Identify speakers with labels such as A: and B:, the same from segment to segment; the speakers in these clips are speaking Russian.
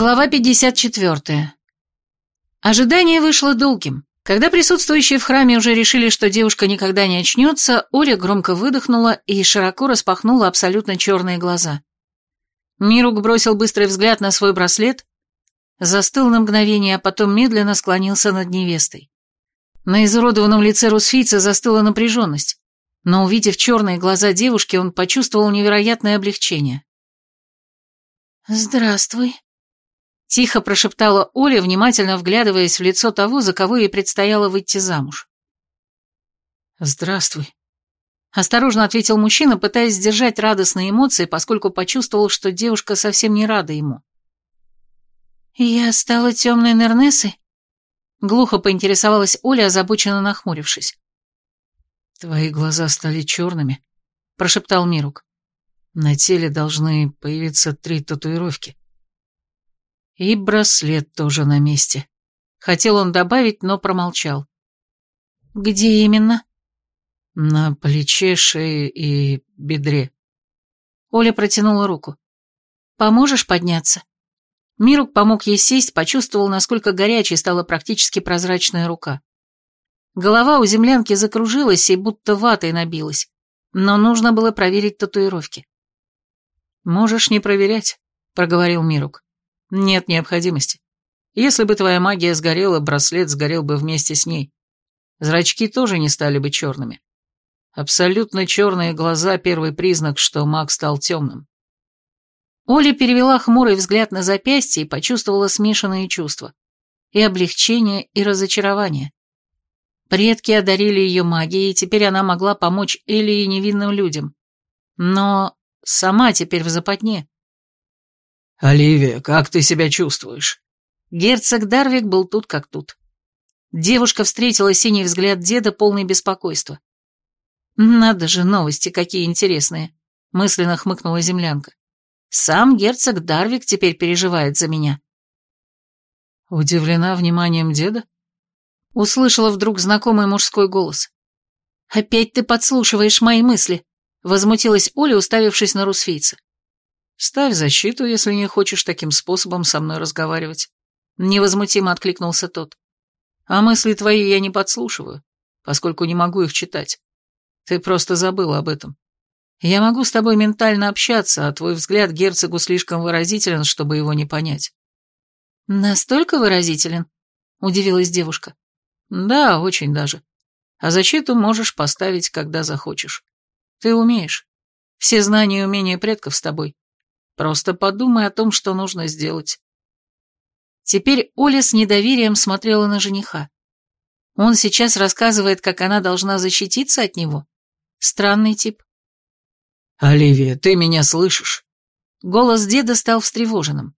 A: Глава 54. Ожидание вышло долгим. Когда присутствующие в храме уже решили, что девушка никогда не очнется, Оля громко выдохнула и широко распахнула абсолютно черные глаза. Мирук бросил быстрый взгляд на свой браслет, застыл на мгновение, а потом медленно склонился над невестой. На изуродованном лице русфийца застыла напряженность, но, увидев черные глаза девушки, он почувствовал невероятное облегчение. «Здравствуй», Тихо прошептала Оля, внимательно вглядываясь в лицо того, за кого ей предстояло выйти замуж.
B: «Здравствуй», —
A: осторожно ответил мужчина, пытаясь сдержать радостные эмоции, поскольку почувствовал, что девушка совсем не рада ему. «Я стала темной Нернесой?» — глухо поинтересовалась Оля, озабоченно нахмурившись.
B: «Твои глаза стали черными», — прошептал Мирук. «На теле должны появиться три татуировки. И браслет тоже на месте. Хотел он добавить, но промолчал.
A: «Где именно?»
B: «На плече, шее и бедре».
A: Оля протянула руку. «Поможешь подняться?» Мирук помог ей сесть, почувствовал, насколько горячей стала практически прозрачная рука. Голова у землянки закружилась и будто ватой набилась, но нужно было проверить татуировки.
B: «Можешь не проверять», — проговорил Мирук. Нет необходимости. Если бы твоя магия сгорела, браслет сгорел бы вместе с ней. Зрачки тоже не стали бы черными. Абсолютно черные глаза – первый признак, что маг стал темным.
A: Оля перевела хмурый взгляд на запястье и почувствовала смешанные чувства. И облегчение, и разочарование. Предки одарили ее магией, и теперь она могла помочь Элли и невинным людям. Но сама теперь в западне.
B: «Оливия, как ты себя чувствуешь?»
A: Герцог Дарвик был тут как тут. Девушка встретила синий взгляд деда, полный беспокойства. «Надо же, новости какие интересные», — мысленно хмыкнула землянка. «Сам герцог Дарвик теперь переживает за меня».
B: «Удивлена вниманием деда?»
A: Услышала вдруг знакомый мужской голос. «Опять ты подслушиваешь мои мысли», — возмутилась Оля, уставившись на русфийца.
B: «Ставь защиту, если не хочешь таким способом со мной разговаривать», — невозмутимо откликнулся тот. «А мысли твои я не подслушиваю, поскольку не могу их читать. Ты просто забыл об этом. Я могу с тобой ментально общаться, а твой взгляд герцогу слишком выразителен, чтобы его не понять».
A: «Настолько выразителен?» — удивилась девушка.
B: «Да, очень даже. А защиту можешь поставить, когда захочешь. Ты умеешь. Все знания и умения предков с тобой. Просто подумай о том, что нужно сделать.
A: Теперь Оля с недоверием смотрела на жениха. Он сейчас рассказывает, как она должна защититься от него. Странный тип.
B: «Оливия, ты меня слышишь?»
A: Голос деда стал встревоженным.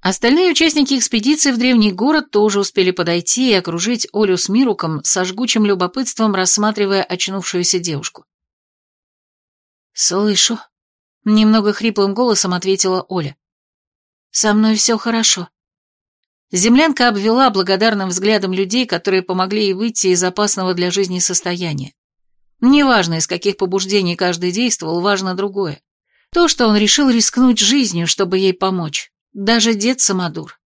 A: Остальные участники экспедиции в древний город тоже успели подойти и окружить Олю с Мируком со жгучим любопытством, рассматривая очнувшуюся девушку. «Слышу», Немного хриплым голосом ответила Оля. «Со мной все хорошо». Землянка обвела благодарным взглядом людей, которые помогли ей выйти из опасного для жизни состояния. Неважно, из каких побуждений каждый действовал, важно другое. То, что он решил рискнуть жизнью, чтобы ей помочь. Даже дед Самодур.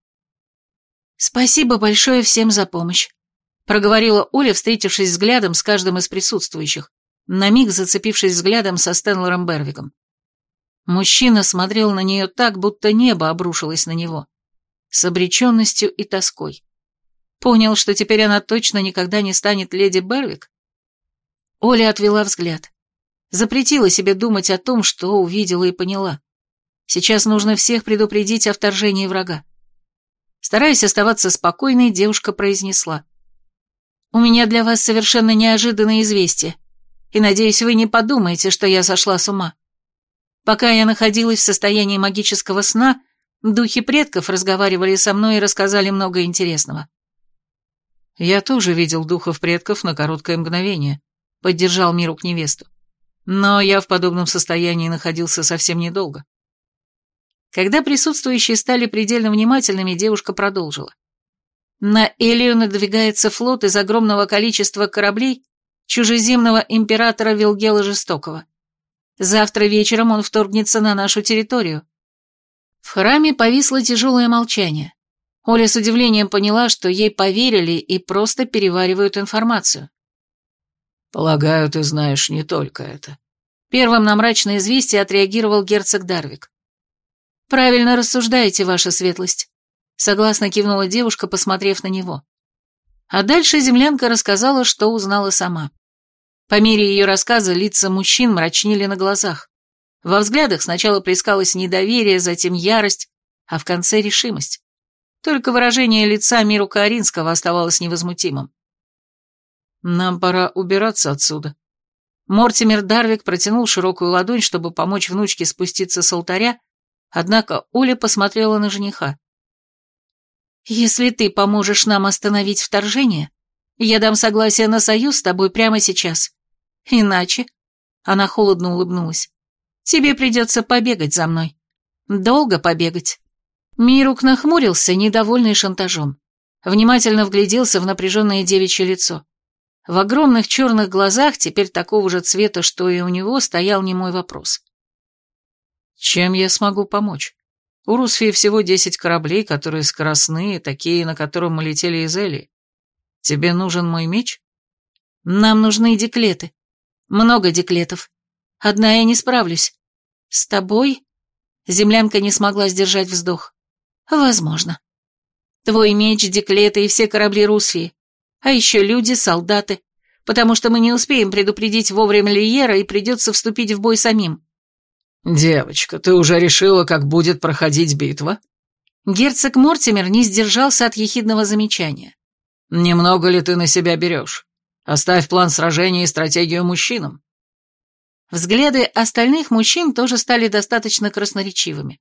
A: «Спасибо большое всем за помощь», — проговорила Оля, встретившись взглядом с каждым из присутствующих, на миг зацепившись взглядом со Стэнлором Бервиком. Мужчина смотрел на нее так, будто небо обрушилось на него. С обреченностью и тоской. Понял, что теперь она точно никогда не станет леди Бервик? Оля отвела взгляд. Запретила себе думать о том, что увидела и поняла. Сейчас нужно всех предупредить о вторжении врага. Стараясь оставаться спокойной, девушка произнесла. «У меня для вас совершенно неожиданное известие, и надеюсь, вы не подумаете, что я сошла с ума. Пока я находилась в состоянии магического сна, духи предков разговаривали со мной и рассказали много интересного.
B: «Я тоже видел духов предков на короткое мгновение», — поддержал Мирук невесту. «Но я в подобном состоянии находился совсем недолго».
A: Когда присутствующие стали предельно внимательными, девушка продолжила. На Элию надвигается флот из огромного количества кораблей чужеземного императора Вилгела Жестокого. Завтра вечером он вторгнется на нашу территорию. В храме повисло тяжелое молчание. Оля с удивлением поняла, что ей поверили и просто переваривают информацию.
B: «Полагаю, ты знаешь не только это».
A: Первым на мрачное известие отреагировал герцог Дарвик. «Правильно рассуждаете, ваша светлость», — согласно кивнула девушка, посмотрев на него. А дальше землянка рассказала, что узнала сама. По мере ее рассказа лица мужчин мрачнели на глазах. Во взглядах сначала плескалось недоверие, затем ярость, а в конце решимость. Только выражение лица Миру Каоринского оставалось невозмутимым.
B: «Нам пора убираться отсюда».
A: Мортимер Дарвик протянул широкую ладонь, чтобы помочь внучке спуститься с алтаря, однако Оля посмотрела на жениха. «Если ты поможешь нам остановить вторжение, я дам согласие на союз с тобой прямо сейчас. Иначе...» Она холодно улыбнулась. «Тебе придется побегать за мной. Долго побегать». Мирук нахмурился, недовольный шантажом. Внимательно вгляделся в напряженное девичье лицо. В огромных черных глазах, теперь такого же цвета, что и у него, стоял немой вопрос.
B: «Чем я смогу помочь? У Русфии всего десять кораблей, которые скоростные, такие, на котором мы летели из Эли. Тебе нужен мой меч?»
A: «Нам нужны деклеты. Много деклетов. Одна я не справлюсь. С тобой...» Землянка не смогла сдержать вздох. «Возможно. Твой меч, деклеты и все корабли Русфии. А еще люди, солдаты. Потому что мы не успеем предупредить вовремя Лиера и придется вступить в бой самим.
B: «Девочка, ты уже решила, как будет проходить битва?»
A: Герцог Мортимер не сдержался от ехидного замечания.
B: «Немного ли ты на себя берешь? Оставь план сражения и стратегию мужчинам».
A: Взгляды остальных мужчин тоже стали достаточно красноречивыми.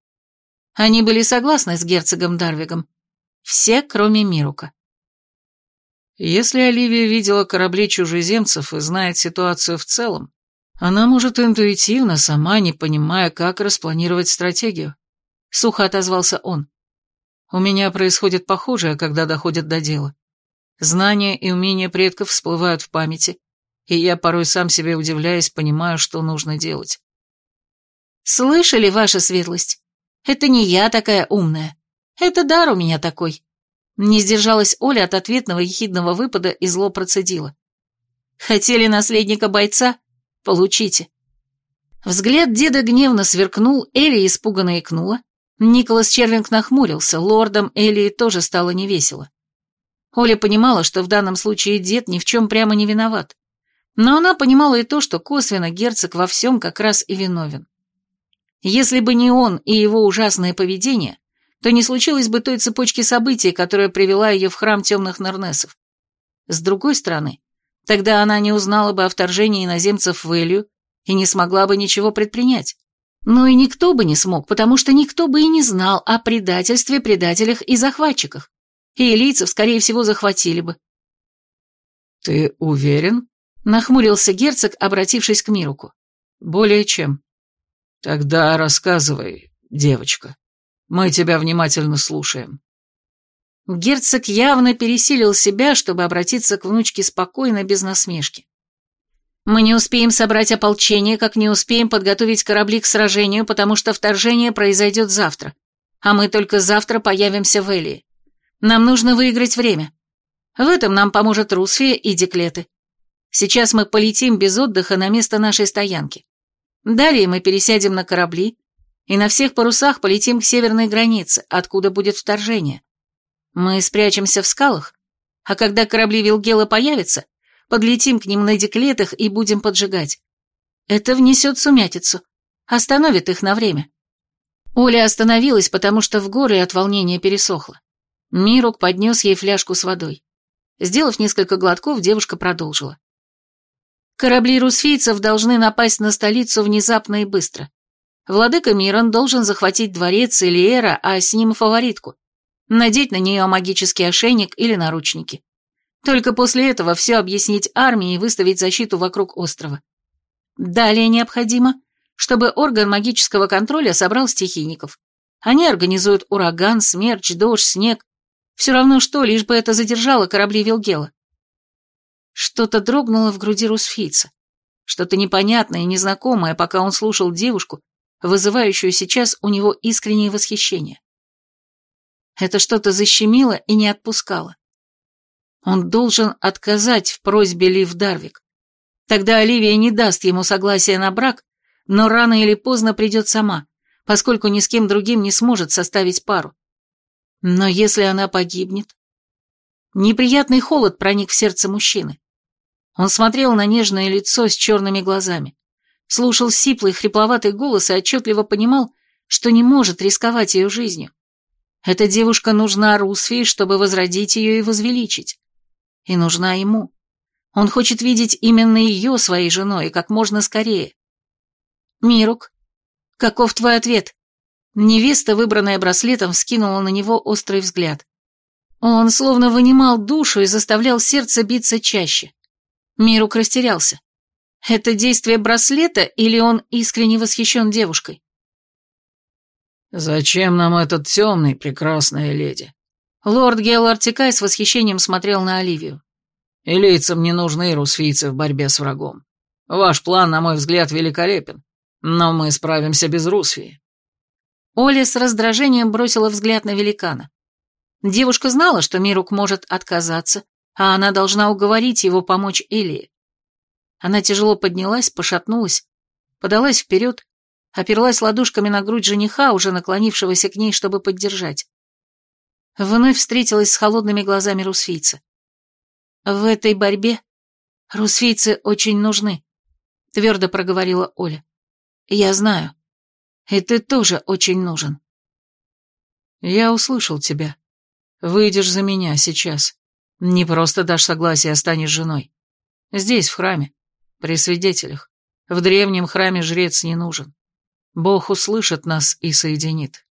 A: Они были согласны с герцогом Дарвигом. Все, кроме Мирука.
B: Если Оливия видела корабли чужеземцев и знает ситуацию в целом, она может интуитивно, сама не понимая, как распланировать стратегию. Сухо отозвался он. У меня происходит похожее, когда доходит до дела. Знания и умения предков всплывают в памяти, и я порой сам себе удивляясь, понимаю, что нужно делать.
A: «Слышали, ваша светлость? Это не я такая умная. Это дар у меня такой. Не сдержалась Оля от ответного ехидного выпада и зло процедила. «Хотели наследника бойца? Получите». Взгляд деда гневно сверкнул, Элли испуганно икнула. Николас Червинг нахмурился, лордом Элли тоже стало невесело. Оля понимала, что в данном случае дед ни в чем прямо не виноват. Но она понимала и то, что косвенно герцог во всем как раз и виновен. Если бы не он и его ужасное поведение, то не случилось бы той цепочки событий, которая привела ее в храм темных Нернесов. С другой стороны, тогда она не узнала бы о вторжении иноземцев в Элью и не смогла бы ничего предпринять. Но и никто бы не смог, потому что никто бы и не знал о предательстве, предателях и захватчиках. И элийцев, скорее всего, захватили бы.
B: «Ты уверен?» — нахмурился герцог, обратившись к Мируку. «Более чем». «Тогда рассказывай, девочка». Мы тебя внимательно слушаем».
A: Герцог явно пересилил себя, чтобы обратиться к внучке спокойно, без насмешки. «Мы не успеем собрать ополчение, как не успеем подготовить корабли к сражению, потому что вторжение произойдет завтра, а мы только завтра появимся в Элии. Нам нужно выиграть время. В этом нам поможет Русфия и Деклеты. Сейчас мы полетим без отдыха на место нашей стоянки. Далее мы пересядем на корабли, и на всех парусах полетим к северной границе, откуда будет вторжение. Мы спрячемся в скалах, а когда корабли Вилгела появятся, подлетим к ним на деклетах и будем поджигать. Это внесет сумятицу, остановит их на время. Оля остановилась, потому что в горле от волнения пересохло. Мирук поднес ей фляжку с водой. Сделав несколько глотков, девушка продолжила. Корабли русфийцев должны напасть на столицу внезапно и быстро. Владыка Мирон должен захватить дворец Элиэра, а с ним фаворитку. Надеть на нее магический ошейник или наручники. Только после этого все объяснить армии и выставить защиту вокруг острова. Далее необходимо, чтобы орган магического контроля собрал стихийников. Они организуют ураган, смерч, дождь, снег. Все равно что, лишь бы это задержало корабли Вилгела. Что-то дрогнуло в груди Русфийца. Что-то непонятное и незнакомое, пока он слушал девушку, вызывающую сейчас у него искреннее восхищение. Это что-то защемило и не отпускало. Он должен отказать в просьбе Лив Дарвик. Тогда Оливия не даст ему согласия на брак, но рано или поздно придет сама, поскольку ни с кем другим не сможет составить пару. Но если она погибнет? Неприятный холод проник в сердце мужчины. Он смотрел на нежное лицо с черными глазами, слушал сиплый, хрипловатый голос и отчетливо понимал, что не может рисковать ее жизнью. Эта девушка нужна Русфии, чтобы возродить ее и возвеличить и нужна ему. Он хочет видеть именно ее своей женой и как можно скорее. «Мирук, каков твой ответ?» Невеста, выбранная браслетом, вскинула на него острый взгляд. Он словно вынимал душу и заставлял сердце биться чаще. Мирук растерялся. Это действие браслета или он искренне восхищен девушкой?
B: «Зачем нам этот темный, прекрасная леди?»
A: Лорд Гейлартикай с восхищением смотрел на Оливию.
B: «Илийцам не нужны русфийцы в борьбе с врагом. Ваш план, на мой взгляд, великолепен, но мы справимся без Русфии».
A: Оля с раздражением бросила взгляд на великана. Девушка знала, что Мирук может отказаться, а она должна уговорить его помочь Элии. Она тяжело поднялась, пошатнулась, подалась вперед, оперлась ладошками на грудь жениха, уже наклонившегося к ней, чтобы поддержать. Вновь встретилась с холодными глазами русфийца. «В этой борьбе русфийцы очень нужны», — твердо проговорила Оля. «Я знаю. И ты тоже очень нужен».
B: «Я услышал тебя. Выйдешь за меня сейчас. Не просто дашь согласие, а станешь женой. Здесь, в храме, при свидетелях. В древнем храме жрец не нужен. Бог услышит нас и соединит».